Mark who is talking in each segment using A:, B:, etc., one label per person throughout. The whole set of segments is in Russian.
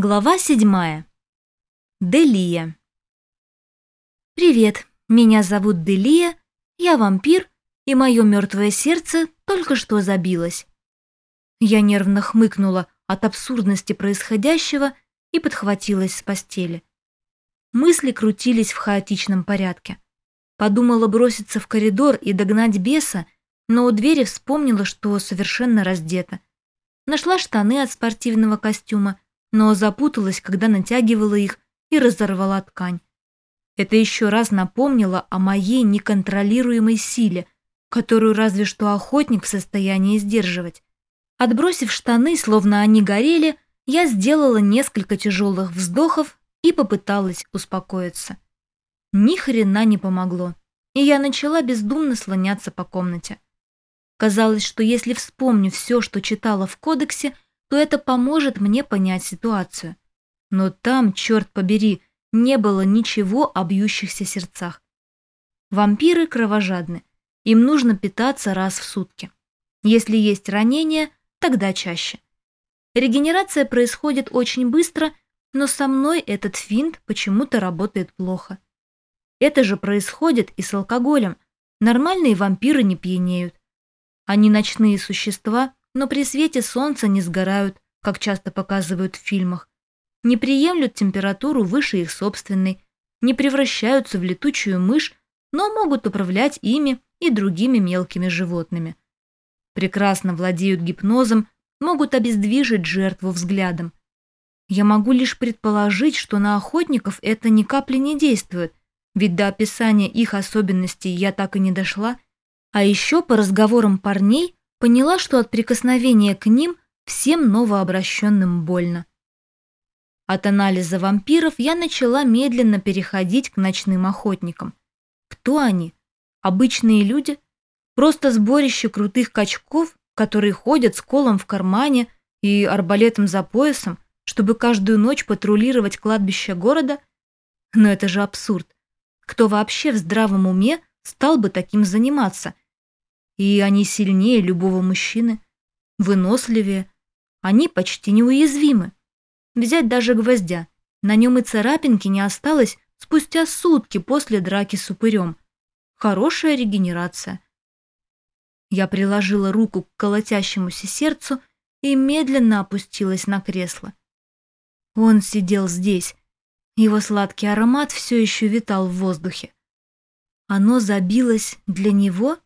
A: Глава седьмая. Делия. Привет, меня зовут Делия, я вампир, и мое мертвое сердце только что забилось. Я нервно хмыкнула от абсурдности происходящего и подхватилась с постели. Мысли крутились в хаотичном порядке. Подумала броситься в коридор и догнать беса, но у двери вспомнила, что совершенно раздета. Нашла штаны от спортивного костюма, но запуталась, когда натягивала их и разорвала ткань. Это еще раз напомнило о моей неконтролируемой силе, которую разве что охотник в состоянии сдерживать. Отбросив штаны, словно они горели, я сделала несколько тяжелых вздохов и попыталась успокоиться. Ни хрена не помогло, и я начала бездумно слоняться по комнате. Казалось, что если вспомню все, что читала в кодексе, то это поможет мне понять ситуацию. Но там, черт побери, не было ничего о бьющихся сердцах. Вампиры кровожадны. Им нужно питаться раз в сутки. Если есть ранения, тогда чаще. Регенерация происходит очень быстро, но со мной этот финт почему-то работает плохо. Это же происходит и с алкоголем. Нормальные вампиры не пьянеют. Они ночные существа, но при свете солнца не сгорают, как часто показывают в фильмах, не приемлют температуру выше их собственной, не превращаются в летучую мышь, но могут управлять ими и другими мелкими животными. Прекрасно владеют гипнозом, могут обездвижить жертву взглядом. Я могу лишь предположить, что на охотников это ни капли не действует, ведь до описания их особенностей я так и не дошла, а еще по разговорам парней поняла, что от прикосновения к ним всем новообращенным больно. От анализа вампиров я начала медленно переходить к ночным охотникам. Кто они? Обычные люди? Просто сборище крутых качков, которые ходят с колом в кармане и арбалетом за поясом, чтобы каждую ночь патрулировать кладбище города? Но это же абсурд. Кто вообще в здравом уме стал бы таким заниматься – и они сильнее любого мужчины, выносливее. Они почти неуязвимы. Взять даже гвоздя. На нем и царапинки не осталось спустя сутки после драки с упырем. Хорошая регенерация. Я приложила руку к колотящемуся сердцу и медленно опустилась на кресло. Он сидел здесь. Его сладкий аромат все еще витал в воздухе. Оно забилось для него?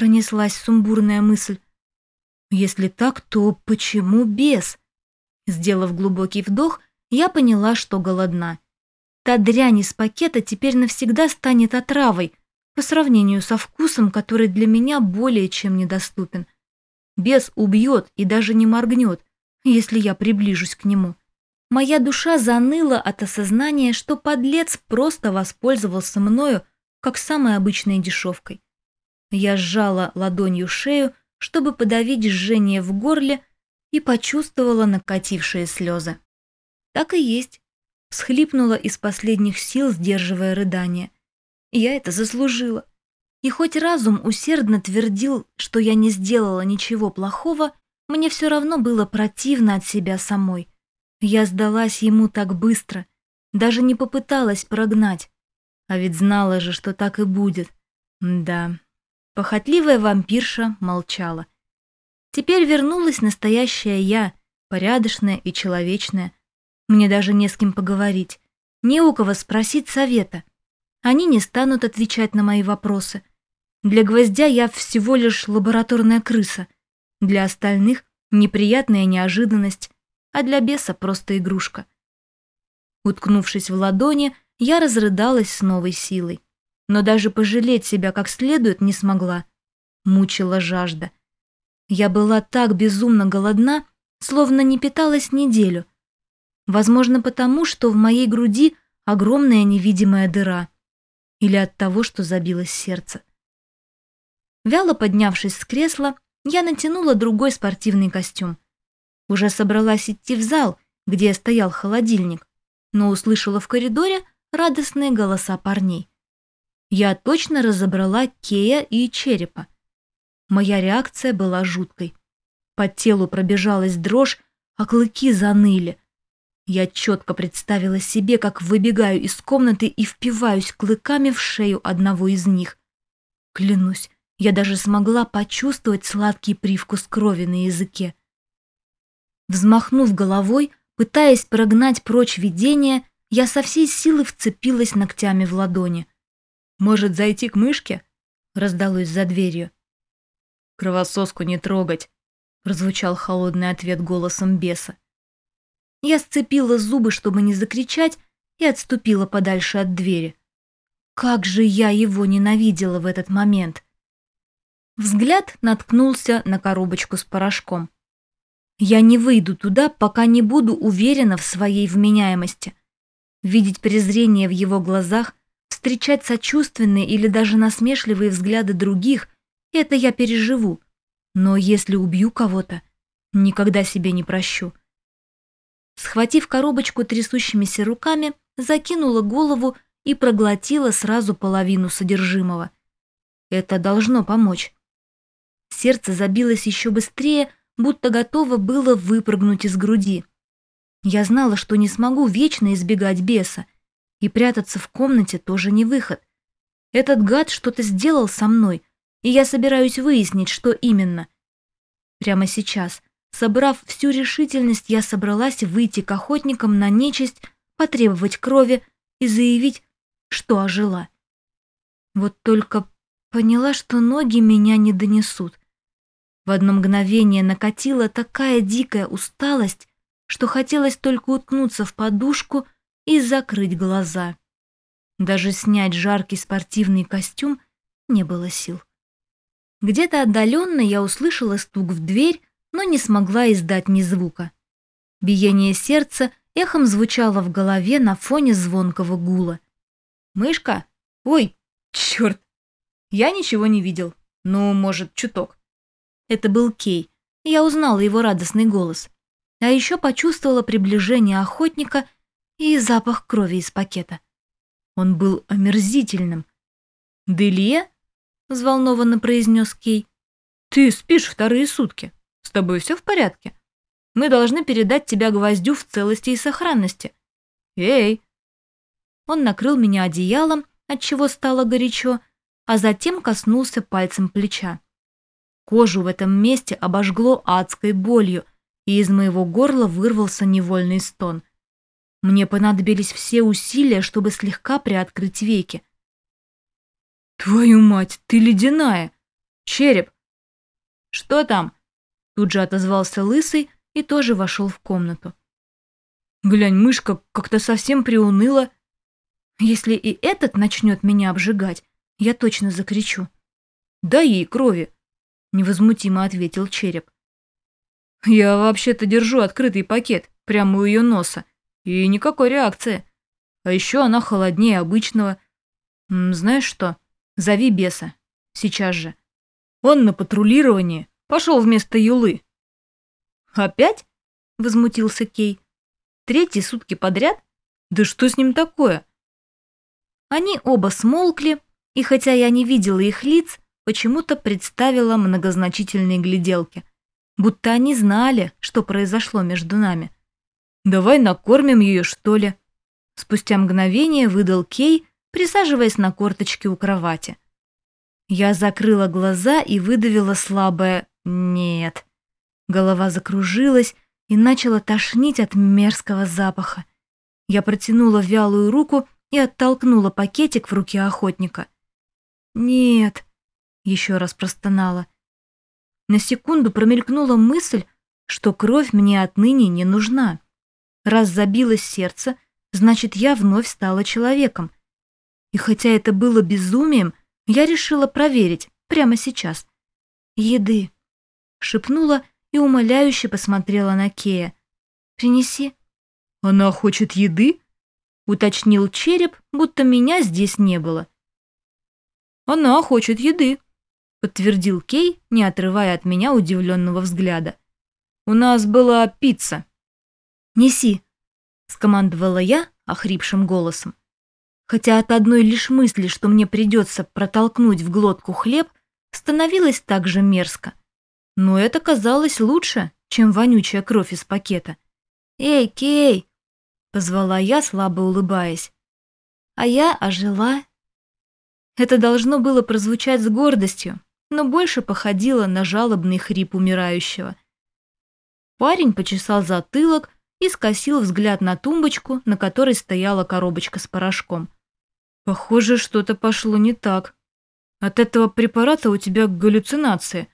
A: Пронеслась сумбурная мысль. Если так, то почему без? Сделав глубокий вдох, я поняла, что голодна. Та дрянь из пакета теперь навсегда станет отравой по сравнению со вкусом, который для меня более чем недоступен. Бес убьет и даже не моргнет, если я приближусь к нему. Моя душа заныла от осознания, что подлец просто воспользовался мною как самой обычной дешевкой. Я сжала ладонью шею, чтобы подавить жжение в горле, и почувствовала накатившие слезы. Так и есть. Всхлипнула из последних сил, сдерживая рыдание. Я это заслужила. И хоть разум усердно твердил, что я не сделала ничего плохого, мне все равно было противно от себя самой. Я сдалась ему так быстро, даже не попыталась прогнать. А ведь знала же, что так и будет. Да, Похотливая вампирша молчала. Теперь вернулась настоящая я, порядочная и человечная. Мне даже не с кем поговорить, не у кого спросить совета. Они не станут отвечать на мои вопросы. Для гвоздя я всего лишь лабораторная крыса, для остальных неприятная неожиданность, а для беса просто игрушка. Уткнувшись в ладони, я разрыдалась с новой силой но даже пожалеть себя как следует не смогла. Мучила жажда. Я была так безумно голодна, словно не питалась неделю. Возможно, потому, что в моей груди огромная невидимая дыра. Или от того, что забилось сердце. Вяло поднявшись с кресла, я натянула другой спортивный костюм. Уже собралась идти в зал, где стоял холодильник, но услышала в коридоре радостные голоса парней я точно разобрала Кея и Черепа. Моя реакция была жуткой. По телу пробежалась дрожь, а клыки заныли. Я четко представила себе, как выбегаю из комнаты и впиваюсь клыками в шею одного из них. Клянусь, я даже смогла почувствовать сладкий привкус крови на языке. Взмахнув головой, пытаясь прогнать прочь видение, я со всей силы вцепилась ногтями в ладони. «Может, зайти к мышке?» — раздалось за дверью. «Кровососку не трогать», — прозвучал холодный ответ голосом беса. Я сцепила зубы, чтобы не закричать, и отступила подальше от двери. Как же я его ненавидела в этот момент! Взгляд наткнулся на коробочку с порошком. Я не выйду туда, пока не буду уверена в своей вменяемости. Видеть презрение в его глазах, встречать сочувственные или даже насмешливые взгляды других — это я переживу. Но если убью кого-то, никогда себе не прощу. Схватив коробочку трясущимися руками, закинула голову и проглотила сразу половину содержимого. Это должно помочь. Сердце забилось еще быстрее, будто готово было выпрыгнуть из груди. Я знала, что не смогу вечно избегать беса, и прятаться в комнате тоже не выход. Этот гад что-то сделал со мной, и я собираюсь выяснить, что именно. Прямо сейчас, собрав всю решительность, я собралась выйти к охотникам на нечисть, потребовать крови и заявить, что ожила. Вот только поняла, что ноги меня не донесут. В одно мгновение накатила такая дикая усталость, что хотелось только уткнуться в подушку и закрыть глаза. Даже снять жаркий спортивный костюм не было сил. Где-то отдаленно я услышала стук в дверь, но не смогла издать ни звука. Биение сердца эхом звучало в голове на фоне звонкого гула. «Мышка? Ой, черт! Я ничего не видел. Ну, может, чуток». Это был Кей. Я узнала его радостный голос а еще почувствовала приближение охотника и запах крови из пакета. Он был омерзительным. «Делия?» — взволнованно произнес Кей. «Ты спишь вторые сутки. С тобой все в порядке? Мы должны передать тебя гвоздю в целости и сохранности. Эй!» Он накрыл меня одеялом, отчего стало горячо, а затем коснулся пальцем плеча. Кожу в этом месте обожгло адской болью, и из моего горла вырвался невольный стон. Мне понадобились все усилия, чтобы слегка приоткрыть веки. «Твою мать, ты ледяная! Череп!» «Что там?» Тут же отозвался Лысый и тоже вошел в комнату. «Глянь, мышка как-то совсем приуныла. Если и этот начнет меня обжигать, я точно закричу». «Дай ей крови», — невозмутимо ответил череп. Я вообще-то держу открытый пакет прямо у ее носа, и никакой реакции. А еще она холоднее обычного. Знаешь что? Зови беса. Сейчас же. Он на патрулировании. Пошел вместо Юлы. Опять? Возмутился Кей. Третьи сутки подряд? Да что с ним такое? Они оба смолкли, и хотя я не видела их лиц, почему-то представила многозначительные гляделки будто они знали, что произошло между нами. «Давай накормим ее, что ли?» Спустя мгновение выдал Кей, присаживаясь на корточке у кровати. Я закрыла глаза и выдавила слабое «нет». Голова закружилась и начала тошнить от мерзкого запаха. Я протянула вялую руку и оттолкнула пакетик в руке охотника. «Нет», — еще раз простонала, — на секунду промелькнула мысль, что кровь мне отныне не нужна. Раз забилось сердце, значит, я вновь стала человеком. И хотя это было безумием, я решила проверить прямо сейчас. «Еды», — шепнула и умоляюще посмотрела на Кея. «Принеси». «Она хочет еды?» — уточнил череп, будто меня здесь не было. «Она хочет еды», подтвердил Кей, не отрывая от меня удивленного взгляда. «У нас была пицца». «Неси», — скомандовала я охрипшим голосом. Хотя от одной лишь мысли, что мне придется протолкнуть в глотку хлеб, становилось так же мерзко. Но это казалось лучше, чем вонючая кровь из пакета. «Эй, Кей!» — позвала я, слабо улыбаясь. А я ожила. Это должно было прозвучать с гордостью, но больше походило на жалобный хрип умирающего. Парень почесал затылок и скосил взгляд на тумбочку, на которой стояла коробочка с порошком. «Похоже, что-то пошло не так. От этого препарата у тебя галлюцинации».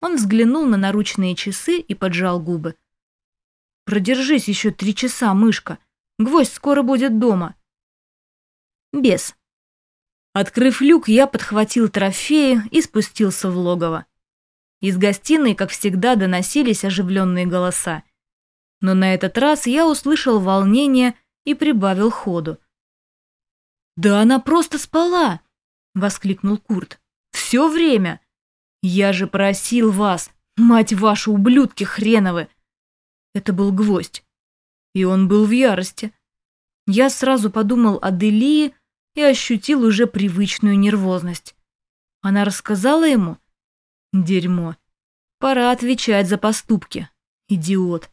A: Он взглянул на наручные часы и поджал губы. «Продержись еще три часа, мышка. Гвоздь скоро будет дома». Без. Открыв люк, я подхватил трофеи и спустился в логово. Из гостиной, как всегда, доносились оживленные голоса. Но на этот раз я услышал волнение и прибавил ходу. «Да она просто спала!» — воскликнул Курт. «Все время! Я же просил вас, мать вашу, ублюдки хреновы!» Это был гвоздь. И он был в ярости. Я сразу подумал о Делии и ощутил уже привычную нервозность. Она рассказала ему? Дерьмо. Пора отвечать за поступки. Идиот.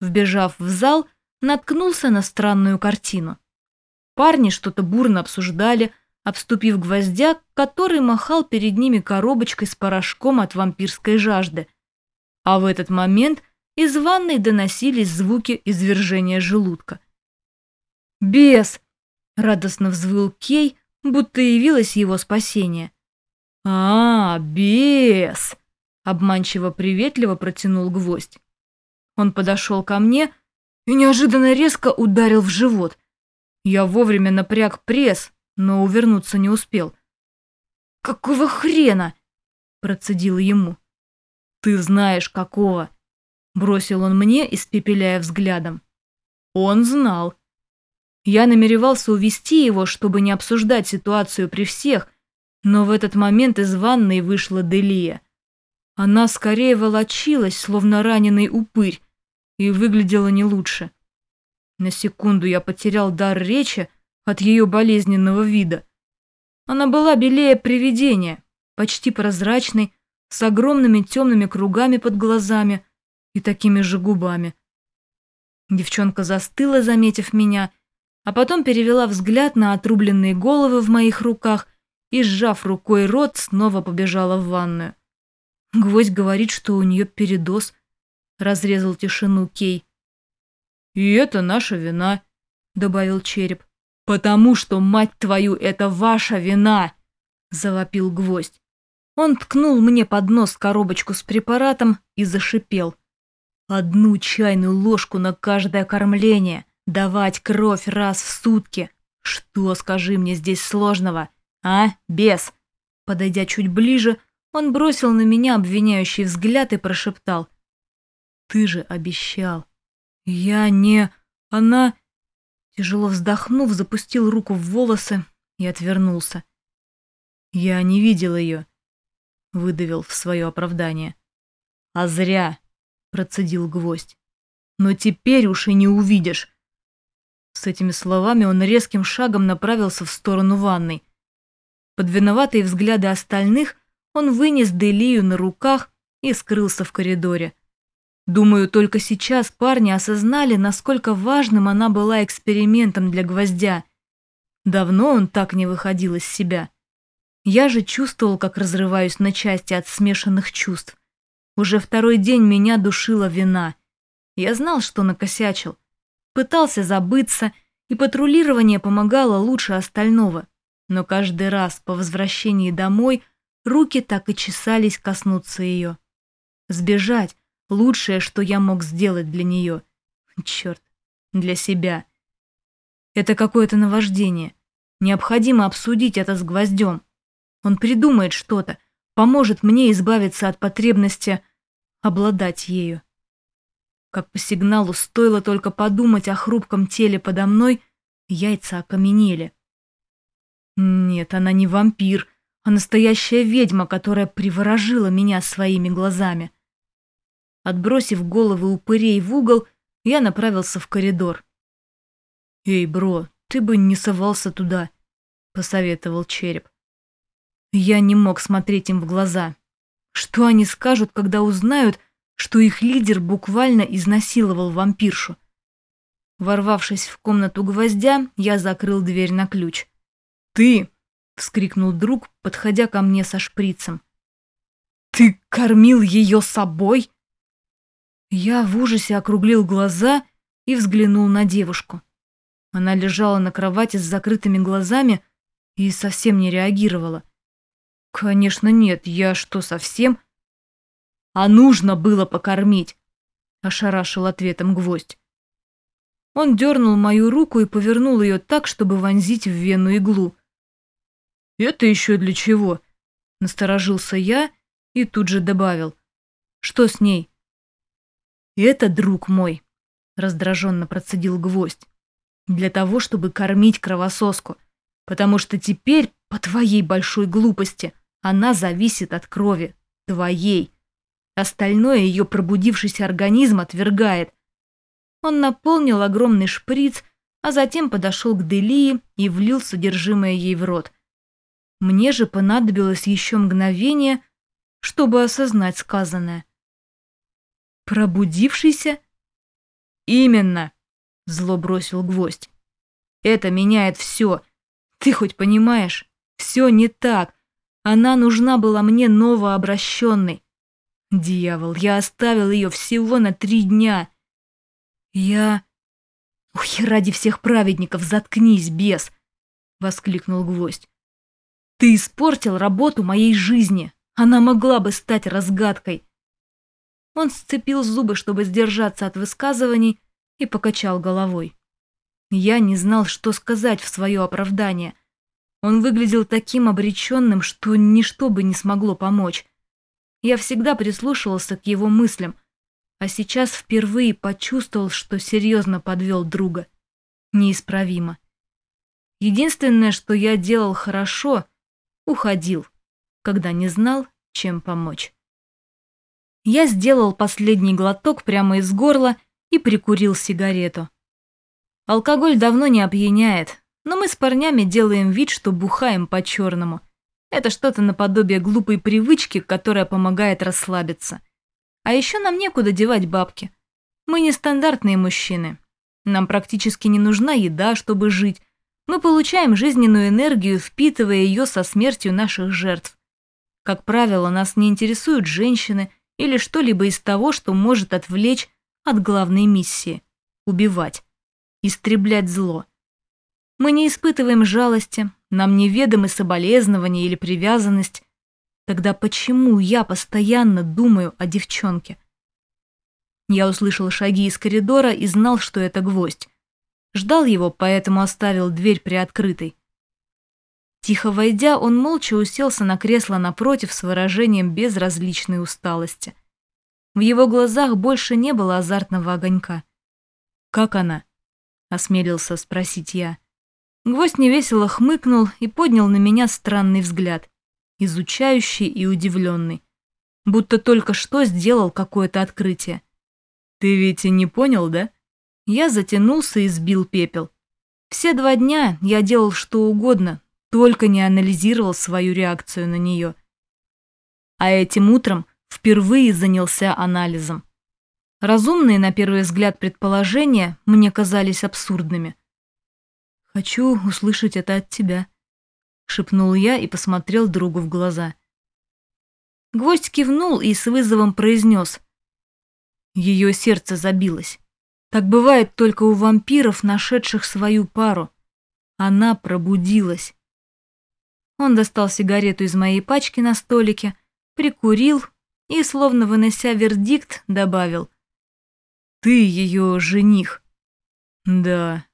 A: Вбежав в зал, наткнулся на странную картину. Парни что-то бурно обсуждали, обступив гвоздя, который махал перед ними коробочкой с порошком от вампирской жажды. А в этот момент из ванной доносились звуки извержения желудка. «Бес!» — радостно взвыл Кей, будто явилось его спасение. «А, бес!» — обманчиво приветливо протянул гвоздь. Он подошел ко мне и неожиданно резко ударил в живот. Я вовремя напряг пресс, но увернуться не успел. «Какого хрена?» – процедил ему. «Ты знаешь, какого!» – бросил он мне, испепеляя взглядом. Он знал. Я намеревался увести его, чтобы не обсуждать ситуацию при всех, но в этот момент из ванной вышла Делия. Она скорее волочилась, словно раненый упырь, и выглядела не лучше. На секунду я потерял дар речи от ее болезненного вида. Она была белее привидения, почти прозрачной, с огромными темными кругами под глазами и такими же губами. Девчонка застыла, заметив меня, а потом перевела взгляд на отрубленные головы в моих руках и, сжав рукой рот, снова побежала в ванную. Гвоздь говорит, что у нее передоз, разрезал тишину Кей. «И это наша вина», — добавил череп. «Потому что, мать твою, это ваша вина!» — завопил гвоздь. Он ткнул мне под нос коробочку с препаратом и зашипел. «Одну чайную ложку на каждое кормление, давать кровь раз в сутки. Что, скажи мне, здесь сложного? А, бес?» Подойдя чуть ближе, он бросил на меня обвиняющий взгляд и прошептал. Ты же обещал. Я не... Она... Тяжело вздохнув, запустил руку в волосы и отвернулся. Я не видел ее, выдавил в свое оправдание. А зря, процедил гвоздь. Но теперь уж и не увидишь. С этими словами он резким шагом направился в сторону ванной. Под виноватые взгляды остальных он вынес Делию на руках и скрылся в коридоре. Думаю, только сейчас парни осознали, насколько важным она была экспериментом для гвоздя. Давно он так не выходил из себя. Я же чувствовал, как разрываюсь на части от смешанных чувств. Уже второй день меня душила вина. Я знал, что накосячил. Пытался забыться, и патрулирование помогало лучше остального. Но каждый раз по возвращении домой руки так и чесались коснуться ее. Сбежать, Лучшее, что я мог сделать для нее. Черт, для себя. Это какое-то наваждение. Необходимо обсудить это с гвоздем. Он придумает что-то, поможет мне избавиться от потребности обладать ею. Как по сигналу стоило только подумать о хрупком теле подо мной, яйца окаменели. Нет, она не вампир, а настоящая ведьма, которая приворожила меня своими глазами. Отбросив головы упырей в угол, я направился в коридор. «Эй, бро, ты бы не совался туда», — посоветовал череп. Я не мог смотреть им в глаза. Что они скажут, когда узнают, что их лидер буквально изнасиловал вампиршу? Ворвавшись в комнату гвоздя, я закрыл дверь на ключ. «Ты!» — вскрикнул друг, подходя ко мне со шприцем. «Ты кормил ее собой?» Я в ужасе округлил глаза и взглянул на девушку. Она лежала на кровати с закрытыми глазами и совсем не реагировала. «Конечно нет, я что, совсем...» «А нужно было покормить!» — ошарашил ответом гвоздь. Он дернул мою руку и повернул ее так, чтобы вонзить в вену иглу. «Это еще для чего?» — насторожился я и тут же добавил. «Что с ней?» «Это друг мой», — раздраженно процедил гвоздь. «Для того, чтобы кормить кровососку, потому что теперь, по твоей большой глупости, она зависит от крови, твоей. Остальное ее пробудившийся организм отвергает. Он наполнил огромный шприц, а затем подошел к Делии и влил содержимое ей в рот. Мне же понадобилось еще мгновение, чтобы осознать сказанное. «Пробудившийся?» «Именно!» — зло бросил гвоздь. «Это меняет все. Ты хоть понимаешь? Все не так. Она нужна была мне новообращенной. Дьявол, я оставил ее всего на три дня. Я... Ой, ради всех праведников, заткнись, бес! Воскликнул гвоздь. Ты испортил работу моей жизни. Она могла бы стать разгадкой. Он сцепил зубы, чтобы сдержаться от высказываний, и покачал головой. Я не знал, что сказать в свое оправдание. Он выглядел таким обреченным, что ничто бы не смогло помочь. Я всегда прислушивался к его мыслям, а сейчас впервые почувствовал, что серьезно подвел друга. Неисправимо. Единственное, что я делал хорошо, уходил, когда не знал, чем помочь. Я сделал последний глоток прямо из горла и прикурил сигарету. Алкоголь давно не опьяняет, но мы с парнями делаем вид, что бухаем по-черному. Это что-то наподобие глупой привычки, которая помогает расслабиться. А еще нам некуда девать бабки. Мы не стандартные мужчины. Нам практически не нужна еда, чтобы жить. Мы получаем жизненную энергию, впитывая ее со смертью наших жертв. Как правило, нас не интересуют женщины или что-либо из того, что может отвлечь от главной миссии – убивать, истреблять зло. Мы не испытываем жалости, нам неведомы соболезнования или привязанность. Тогда почему я постоянно думаю о девчонке? Я услышал шаги из коридора и знал, что это гвоздь. Ждал его, поэтому оставил дверь приоткрытой. Тихо войдя, он молча уселся на кресло напротив с выражением безразличной усталости. В его глазах больше не было азартного огонька. «Как она?» — осмелился спросить я. Гвоздь невесело хмыкнул и поднял на меня странный взгляд, изучающий и удивленный, будто только что сделал какое-то открытие. «Ты ведь и не понял, да?» Я затянулся и сбил пепел. Все два дня я делал что угодно, только не анализировал свою реакцию на нее. А этим утром впервые занялся анализом. Разумные, на первый взгляд, предположения мне казались абсурдными. «Хочу услышать это от тебя», — шепнул я и посмотрел другу в глаза. Гвоздь кивнул и с вызовом произнес. Ее сердце забилось. Так бывает только у вампиров, нашедших свою пару. Она пробудилась. Он достал сигарету из моей пачки на столике, прикурил и, словно вынося вердикт, добавил. «Ты ее жених». «Да,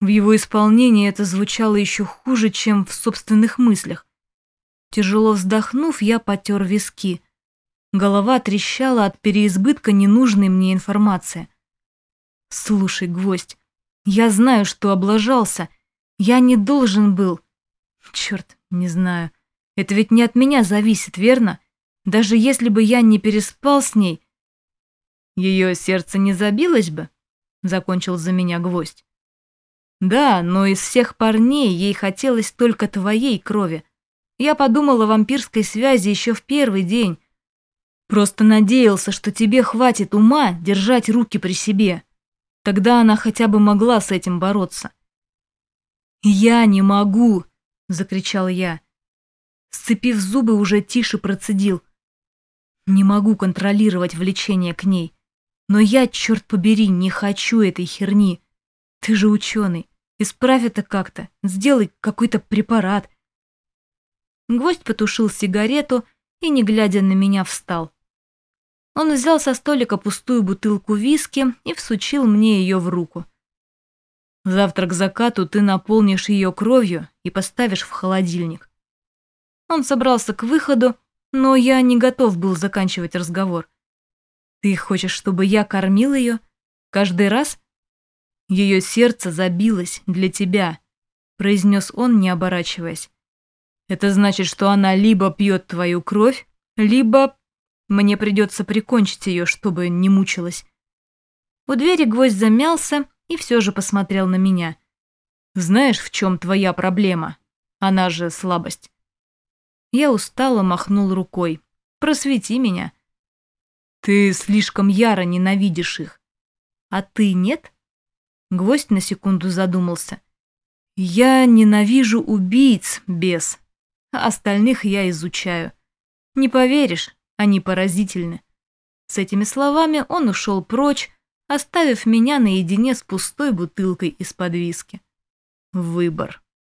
A: в его исполнении это звучало еще хуже, чем в собственных мыслях. Тяжело вздохнув, я потер виски. Голова трещала от переизбытка ненужной мне информации. «Слушай, гвоздь, я знаю, что облажался. Я не должен был...» «Черт, не знаю. Это ведь не от меня зависит, верно? Даже если бы я не переспал с ней...» «Ее сердце не забилось бы?» — закончил за меня гвоздь. Да, но из всех парней ей хотелось только твоей крови. Я подумал о вампирской связи еще в первый день. Просто надеялся, что тебе хватит ума держать руки при себе. Тогда она хотя бы могла с этим бороться. «Я не могу!» — закричал я. Сцепив зубы, уже тише процедил. «Не могу контролировать влечение к ней. Но я, черт побери, не хочу этой херни. Ты же ученый. Исправь это как-то. Сделай какой-то препарат». Гвоздь потушил сигарету и, не глядя на меня, встал. Он взял со столика пустую бутылку виски и всучил мне ее в руку. Завтра к закату ты наполнишь ее кровью и поставишь в холодильник. Он собрался к выходу, но я не готов был заканчивать разговор. Ты хочешь, чтобы я кормил ее? Каждый раз? Ее сердце забилось для тебя, произнес он, не оборачиваясь. Это значит, что она либо пьет твою кровь, либо мне придется прикончить ее, чтобы не мучилась. У двери гвоздь замялся и все же посмотрел на меня. «Знаешь, в чем твоя проблема? Она же слабость». Я устало махнул рукой. «Просвети меня». «Ты слишком яро ненавидишь их». «А ты нет?» Гвоздь на секунду задумался. «Я ненавижу убийц, бес. Остальных я изучаю. Не поверишь, они поразительны». С этими словами он ушел прочь, оставив меня наедине с пустой бутылкой из-под виски. Выбор.